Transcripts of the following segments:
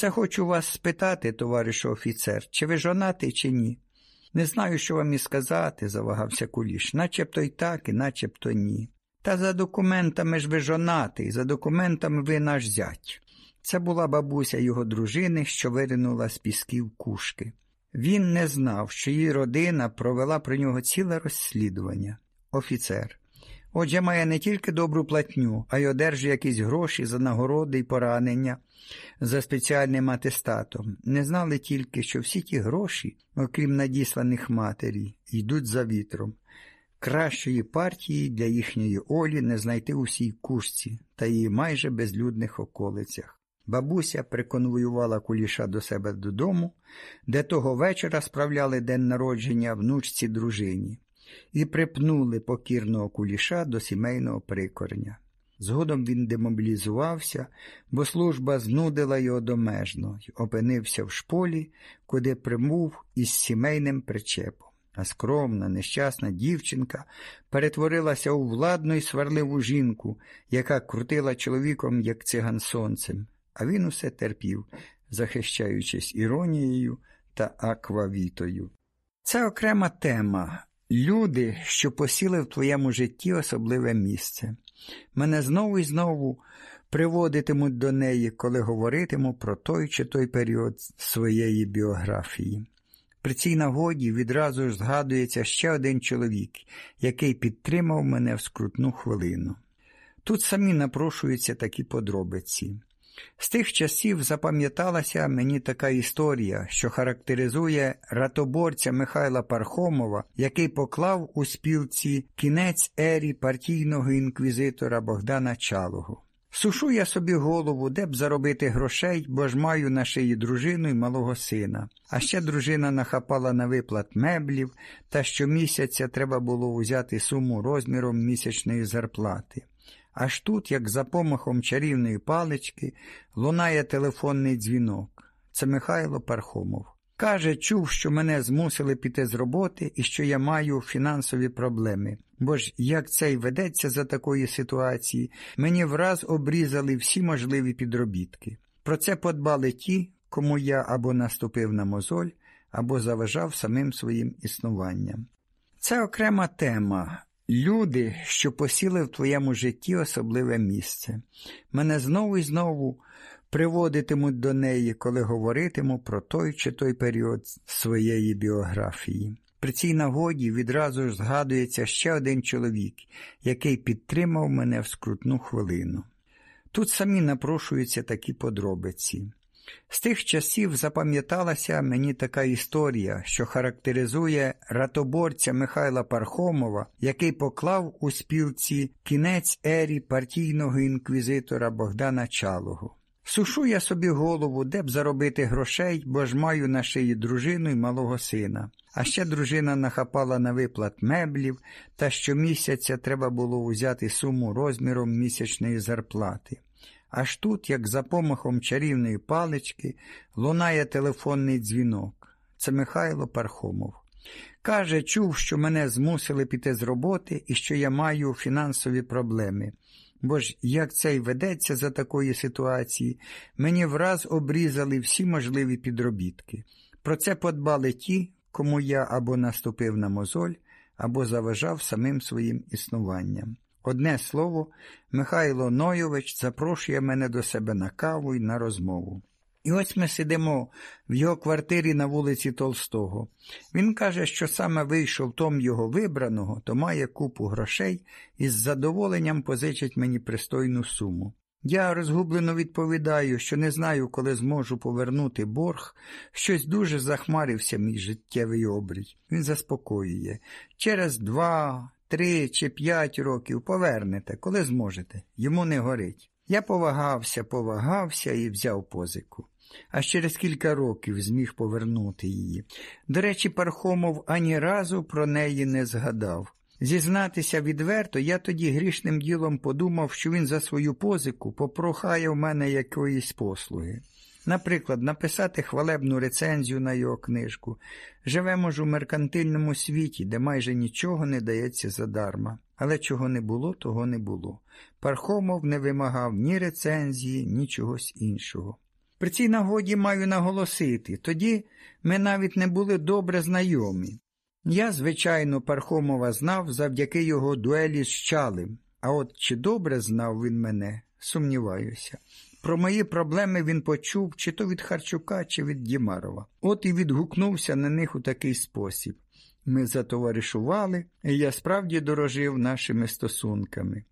Це хочу вас спитати, товаришу офіцер, чи ви жонатий, чи ні? Не знаю, що вам і сказати, завагався куліш, начебто й так, і начебто ні. Та за документами ж ви жонатий, за документами ви наш зять. Це була бабуся його дружини, що виринула з пісків кушки. Він не знав, що її родина провела про нього ціле розслідування. Офіцер. Отже, має не тільки добру платню, а й одержує якісь гроші за нагороди й поранення за спеціальним атестатом. Не знали тільки, що всі ті гроші, окрім надісланих матері, йдуть за вітром. Кращої партії для їхньої Олі не знайти у всій кушці та її майже безлюдних околицях. Бабуся приконвоювала куліша до себе додому, де того вечора справляли день народження внучці дружині, і припнули покірного куліша до сімейного прикорня. Згодом він демобілізувався, бо служба знудила його домежно й опинився в шполі, куди примув із сімейним причепом. А скромна, нещасна дівчинка перетворилася у владну й сварливу жінку, яка крутила чоловіком, як циган сонцем, а він усе терпів, захищаючись іронією та аквавітою. Це окрема тема. Люди, що посіли в твоєму житті особливе місце. Мене знову і знову приводитимуть до неї, коли говоритиму про той чи той період своєї біографії. При цій нагоді відразу ж згадується ще один чоловік, який підтримав мене в скрутну хвилину. Тут самі напрошуються такі подробиці. З тих часів запам'яталася мені така історія, що характеризує ратоборця Михайла Пархомова, який поклав у спілці кінець ері партійного інквізитора Богдана Чалого. Сушу я собі голову, де б заробити грошей, бо ж маю на шиї дружину і малого сина. А ще дружина нахапала на виплат меблів, та щомісяця треба було взяти суму розміром місячної зарплати. Аж тут, як за помахом чарівної палички, лунає телефонний дзвінок. Це Михайло Пархомов. Каже, чув, що мене змусили піти з роботи і що я маю фінансові проблеми. Бо ж як це й ведеться за такої ситуації, мені враз обрізали всі можливі підробітки. Про це подбали ті, кому я або наступив на мозоль, або заважав самим своїм існуванням. Це окрема тема. Люди, що посіли в твоєму житті особливе місце. Мене знову і знову приводитимуть до неї, коли говоритиму про той чи той період своєї біографії. При цій нагоді відразу ж згадується ще один чоловік, який підтримав мене в скрутну хвилину. Тут самі напрошуються такі подробиці. З тих часів запам'яталася мені така історія, що характеризує ратоборця Михайла Пархомова, який поклав у спілці кінець ері партійного інквізитора Богдана Чалого. Сушу я собі голову, де б заробити грошей, бо ж маю на шиї дружину і малого сина. А ще дружина нахапала на виплат меблів, та щомісяця треба було взяти суму розміром місячної зарплати. Аж тут, як за помахом чарівної палички, лунає телефонний дзвінок. Це Михайло Пархомов. Каже, чув, що мене змусили піти з роботи і що я маю фінансові проблеми. Бо ж як це й ведеться за такої ситуації, мені враз обрізали всі можливі підробітки. Про це подбали ті, кому я або наступив на мозоль, або заважав самим своїм існуванням. Одне слово, Михайло Нойович запрошує мене до себе на каву і на розмову. І ось ми сидимо в його квартирі на вулиці Толстого. Він каже, що саме вийшов том його вибраного, то має купу грошей і з задоволенням позичить мені пристойну суму. Я розгублено відповідаю, що не знаю, коли зможу повернути борг, щось дуже захмарився мій життєвий обрій. Він заспокоює. Через два, три чи п'ять років повернете, коли зможете. Йому не горить. Я повагався, повагався і взяв позику. А через кілька років зміг повернути її. До речі, Пархомов ані разу про неї не згадав. Зізнатися відверто, я тоді грішним ділом подумав, що він за свою позику попрохає в мене якоїсь послуги. Наприклад, написати хвалебну рецензію на його книжку. Живемо ж у меркантильному світі, де майже нічого не дається задарма. Але чого не було, того не було. Пархомов не вимагав ні рецензії, ні чогось іншого. При цій нагоді маю наголосити, тоді ми навіть не були добре знайомі. Я, звичайно, Пархомова знав завдяки його дуелі з Чалим, а от чи добре знав він мене, сумніваюся. Про мої проблеми він почув чи то від Харчука, чи від Дімарова. От і відгукнувся на них у такий спосіб. Ми затоваришували, і я справді дорожив нашими стосунками.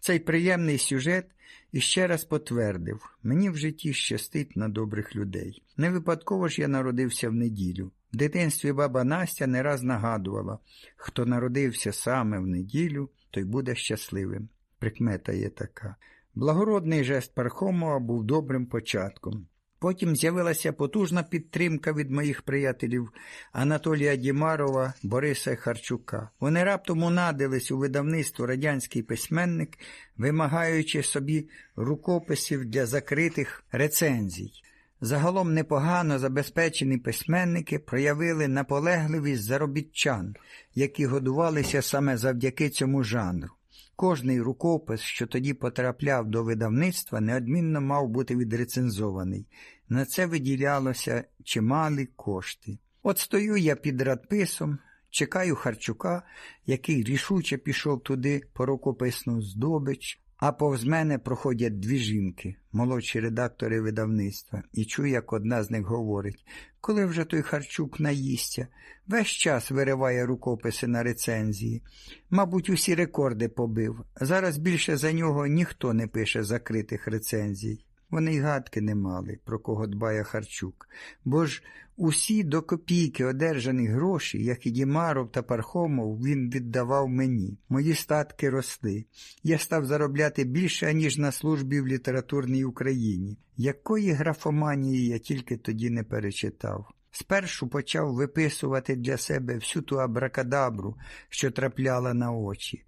Цей приємний сюжет іще раз потвердив мені в житті щастить на добрих людей. Не випадково ж я народився в неділю. В дитинстві баба Настя не раз нагадувала хто народився саме в неділю, той буде щасливим. Прикмета є така. Благородний жест Пархомова був добрим початком. Потім з'явилася потужна підтримка від моїх приятелів Анатолія Дімарова, Бориса Харчука. Вони раптом унадились у видавництво радянський письменник, вимагаючи собі рукописів для закритих рецензій. Загалом непогано забезпечені письменники проявили наполегливість заробітчан, які годувалися саме завдяки цьому жанру. Кожний рукопис, що тоді потрапляв до видавництва, неодмінно мав бути відрецензований. На це виділялося чималі кошти. От стою я під радписом, чекаю Харчука, який рішуче пішов туди по рукописну здобич, а повз мене проходять дві жінки, молодші редактори видавництва, і чую, як одна з них говорить коли вже той Харчук наїсться, весь час вириває рукописи на рецензії. Мабуть, усі рекорди побив. Зараз більше за нього ніхто не пише закритих рецензій. Вони й гадки не мали, про кого дбає Харчук, бо ж усі до копійки одержані гроші, як і Дімаров та Пархомов, він віддавав мені. Мої статки росли. Я став заробляти більше, ніж на службі в літературній Україні. Якої графоманії я тільки тоді не перечитав. Спершу почав виписувати для себе всю ту абракадабру, що трапляла на очі.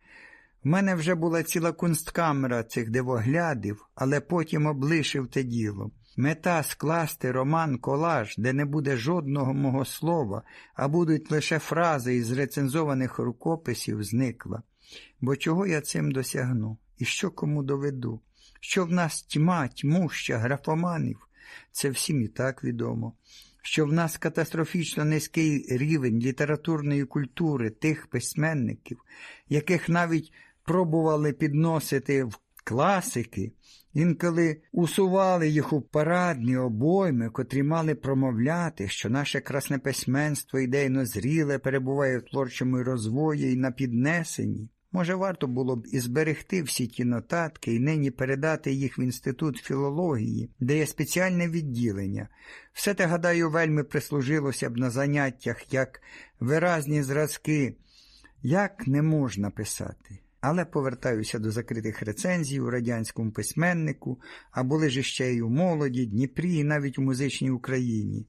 У мене вже була ціла кунсткамера цих дивоглядів, але потім облишив те діло. Мета скласти роман колаж, де не буде жодного мого слова, а будуть лише фрази із рецензованих рукописів, зникла. Бо чого я цим досягну? І що кому доведу? Що в нас тьма, тьмуща, графоманів? Це всім і так відомо. Що в нас катастрофічно низький рівень літературної культури тих письменників, яких навіть пробували підносити в класики, інколи усували їх у парадні обойми, котрі мали промовляти, що наше красне письменство ідейно зріле перебуває в творчому розвої і на піднесенні. Може, варто було б і зберегти всі ті нотатки і нині передати їх в інститут філології, де є спеціальне відділення. Все те, гадаю, вельми прислужилося б на заняттях як виразні зразки, як не можна писати. Але повертаюся до закритих рецензій у радянському письменнику, а були ж ще й у молоді, Дніпрі і навіть у музичній Україні.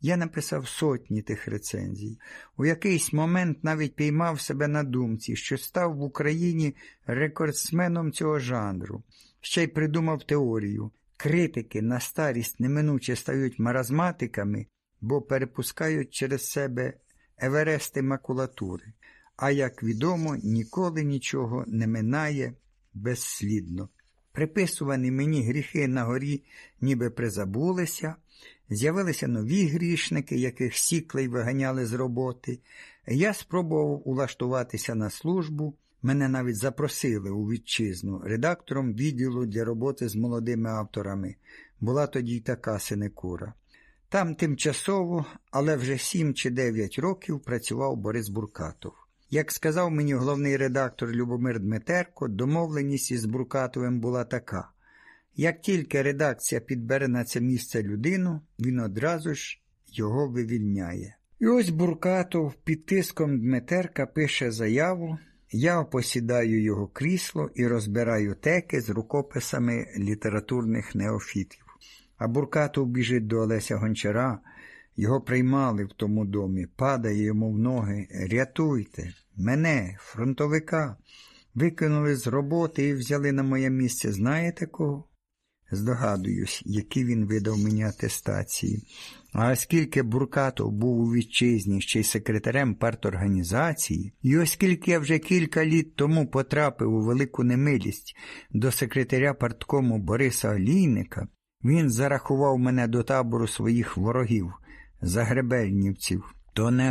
Я написав сотні тих рецензій. У якийсь момент навіть піймав себе на думці, що став в Україні рекордсменом цього жанру. Ще й придумав теорію. Критики на старість неминуче стають маразматиками, бо перепускають через себе еверести макулатури а як відомо, ніколи нічого не минає безслідно. Приписувані мені гріхи на горі ніби призабулися, з'явилися нові грішники, яких сікли й виганяли з роботи. Я спробував улаштуватися на службу. Мене навіть запросили у вітчизну редактором відділу для роботи з молодими авторами. Була тоді й така синекура. Там тимчасово, але вже сім чи дев'ять років працював Борис Буркатов. Як сказав мені головний редактор Любомир Дмитерко, домовленість із Буркатовим була така: як тільки редакція підбере на це місце людину, він одразу ж його вивільняє. І ось Буркатов під тиском Дмитерка пише заяву, я посідаю його крісло і розбираю теки з рукописами літературних неофітів. А Буркатов біжить до Олеся Гончара. Його приймали в тому домі, падає йому в ноги. Рятуйте, мене, фронтовика, викинули з роботи і взяли на моє місце. Знаєте кого? Здогадуюсь, які він видав мені атестації. А оскільки Буркатов був у вітчизні ще й секретарем парторганізації, і оскільки я вже кілька літ тому потрапив у велику немилість до секретаря парткому Бориса Олійника, Він зарахував мене до табору своїх ворогів, загребельнівців. То не